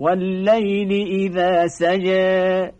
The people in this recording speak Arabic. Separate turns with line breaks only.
والليل إذا سجى.